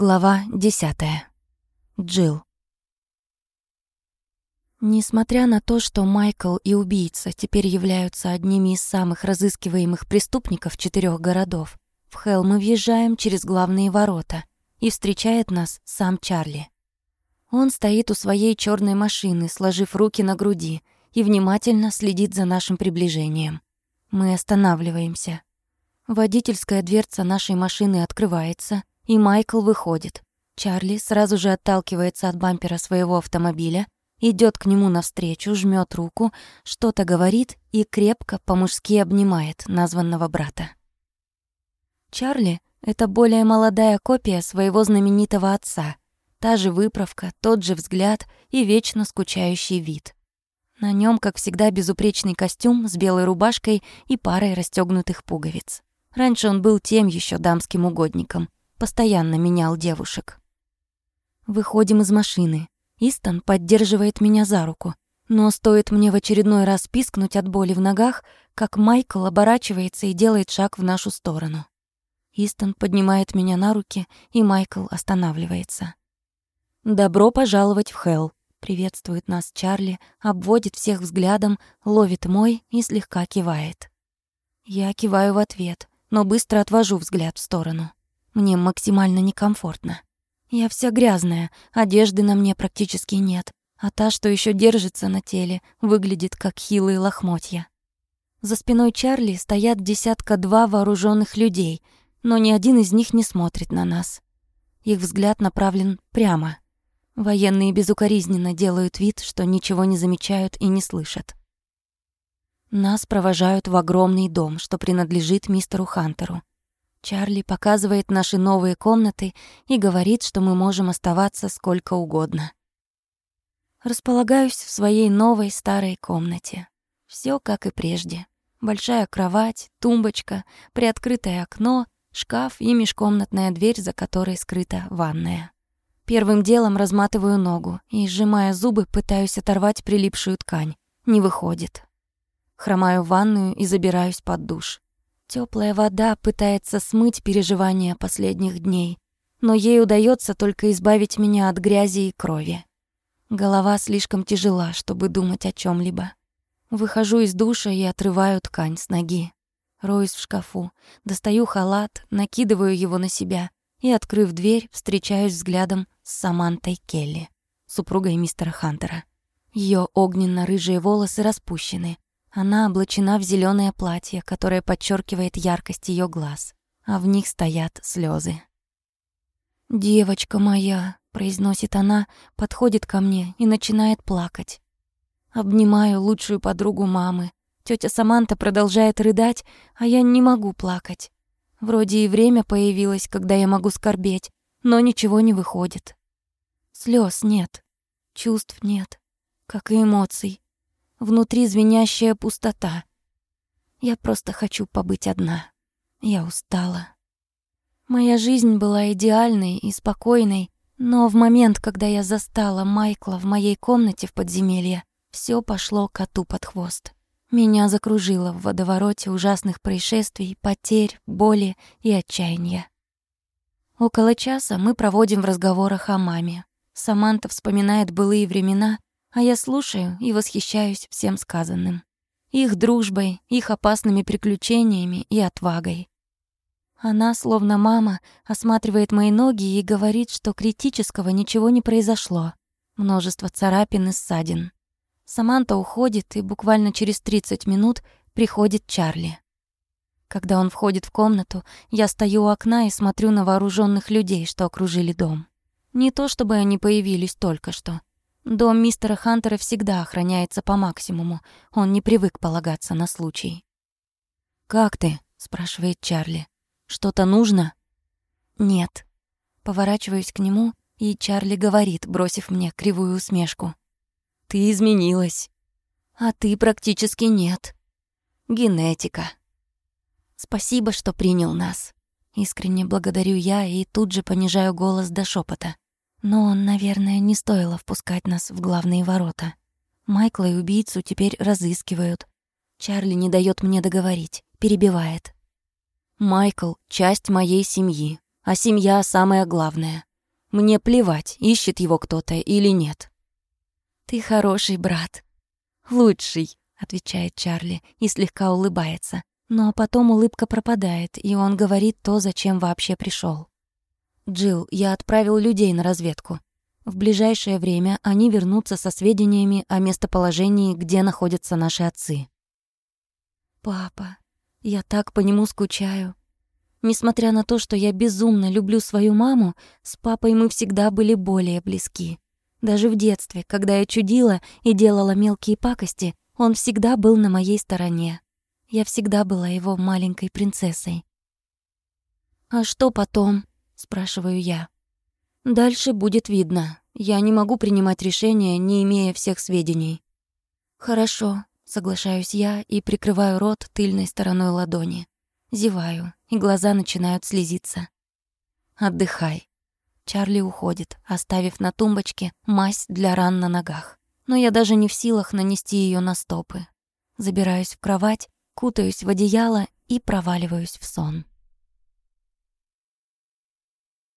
Глава десятая. Джилл. Несмотря на то, что Майкл и убийца теперь являются одними из самых разыскиваемых преступников четырех городов, в Хелл мы въезжаем через главные ворота, и встречает нас сам Чарли. Он стоит у своей черной машины, сложив руки на груди, и внимательно следит за нашим приближением. Мы останавливаемся. Водительская дверца нашей машины открывается, и Майкл выходит. Чарли сразу же отталкивается от бампера своего автомобиля, идет к нему навстречу, жмет руку, что-то говорит и крепко по-мужски обнимает названного брата. Чарли — это более молодая копия своего знаменитого отца. Та же выправка, тот же взгляд и вечно скучающий вид. На нем, как всегда, безупречный костюм с белой рубашкой и парой расстегнутых пуговиц. Раньше он был тем еще дамским угодником — постоянно менял девушек. Выходим из машины. Истон поддерживает меня за руку. Но стоит мне в очередной раз пискнуть от боли в ногах, как Майкл оборачивается и делает шаг в нашу сторону. Истон поднимает меня на руки, и Майкл останавливается. «Добро пожаловать в Хелл», — приветствует нас Чарли, обводит всех взглядом, ловит мой и слегка кивает. Я киваю в ответ, но быстро отвожу взгляд в сторону. Мне максимально некомфортно. Я вся грязная, одежды на мне практически нет, а та, что еще держится на теле, выглядит как хилые лохмотья. За спиной Чарли стоят десятка-два вооруженных людей, но ни один из них не смотрит на нас. Их взгляд направлен прямо. Военные безукоризненно делают вид, что ничего не замечают и не слышат. Нас провожают в огромный дом, что принадлежит мистеру Хантеру. Чарли показывает наши новые комнаты и говорит, что мы можем оставаться сколько угодно. Располагаюсь в своей новой старой комнате. Все как и прежде. Большая кровать, тумбочка, приоткрытое окно, шкаф и межкомнатная дверь, за которой скрыта ванная. Первым делом разматываю ногу и, сжимая зубы, пытаюсь оторвать прилипшую ткань. Не выходит. Хромаю в ванную и забираюсь под душ. Теплая вода пытается смыть переживания последних дней, но ей удается только избавить меня от грязи и крови. Голова слишком тяжела, чтобы думать о чем либо Выхожу из душа и отрываю ткань с ноги. Роюсь в шкафу, достаю халат, накидываю его на себя и, открыв дверь, встречаюсь взглядом с Самантой Келли, супругой мистера Хантера. Ее огненно-рыжие волосы распущены, она облачена в зеленое платье, которое подчеркивает яркость ее глаз, а в них стоят слезы. «Девочка моя», — произносит она, подходит ко мне и начинает плакать. Обнимаю лучшую подругу мамы. Тетя Саманта продолжает рыдать, а я не могу плакать. Вроде и время появилось, когда я могу скорбеть, но ничего не выходит. Слез нет, чувств нет, как и эмоций. Внутри звенящая пустота. Я просто хочу побыть одна. Я устала. Моя жизнь была идеальной и спокойной, но в момент, когда я застала Майкла в моей комнате в подземелье, все пошло коту под хвост. Меня закружило в водовороте ужасных происшествий, потерь, боли и отчаяния. Около часа мы проводим в разговорах о маме. Саманта вспоминает былые времена а я слушаю и восхищаюсь всем сказанным. Их дружбой, их опасными приключениями и отвагой. Она, словно мама, осматривает мои ноги и говорит, что критического ничего не произошло. Множество царапин и ссадин. Саманта уходит, и буквально через 30 минут приходит Чарли. Когда он входит в комнату, я стою у окна и смотрю на вооруженных людей, что окружили дом. Не то чтобы они появились только что. Дом мистера Хантера всегда охраняется по максимуму. Он не привык полагаться на случай. «Как ты?» — спрашивает Чарли. «Что-то нужно?» «Нет». Поворачиваюсь к нему, и Чарли говорит, бросив мне кривую усмешку. «Ты изменилась». «А ты практически нет». «Генетика». «Спасибо, что принял нас». Искренне благодарю я и тут же понижаю голос до шепота. Но, наверное, не стоило впускать нас в главные ворота. Майкла и убийцу теперь разыскивают. Чарли не дает мне договорить, перебивает. «Майкл — часть моей семьи, а семья — самое главное. Мне плевать, ищет его кто-то или нет. «Ты хороший брат». «Лучший», — отвечает Чарли и слегка улыбается. Но потом улыбка пропадает, и он говорит то, зачем вообще пришел. Джилл, я отправил людей на разведку. В ближайшее время они вернутся со сведениями о местоположении, где находятся наши отцы. Папа, я так по нему скучаю. Несмотря на то, что я безумно люблю свою маму, с папой мы всегда были более близки. Даже в детстве, когда я чудила и делала мелкие пакости, он всегда был на моей стороне. Я всегда была его маленькой принцессой. «А что потом?» — спрашиваю я. «Дальше будет видно. Я не могу принимать решения, не имея всех сведений». «Хорошо», — соглашаюсь я и прикрываю рот тыльной стороной ладони. Зеваю, и глаза начинают слезиться. «Отдыхай». Чарли уходит, оставив на тумбочке мазь для ран на ногах. Но я даже не в силах нанести ее на стопы. Забираюсь в кровать, кутаюсь в одеяло и проваливаюсь в сон.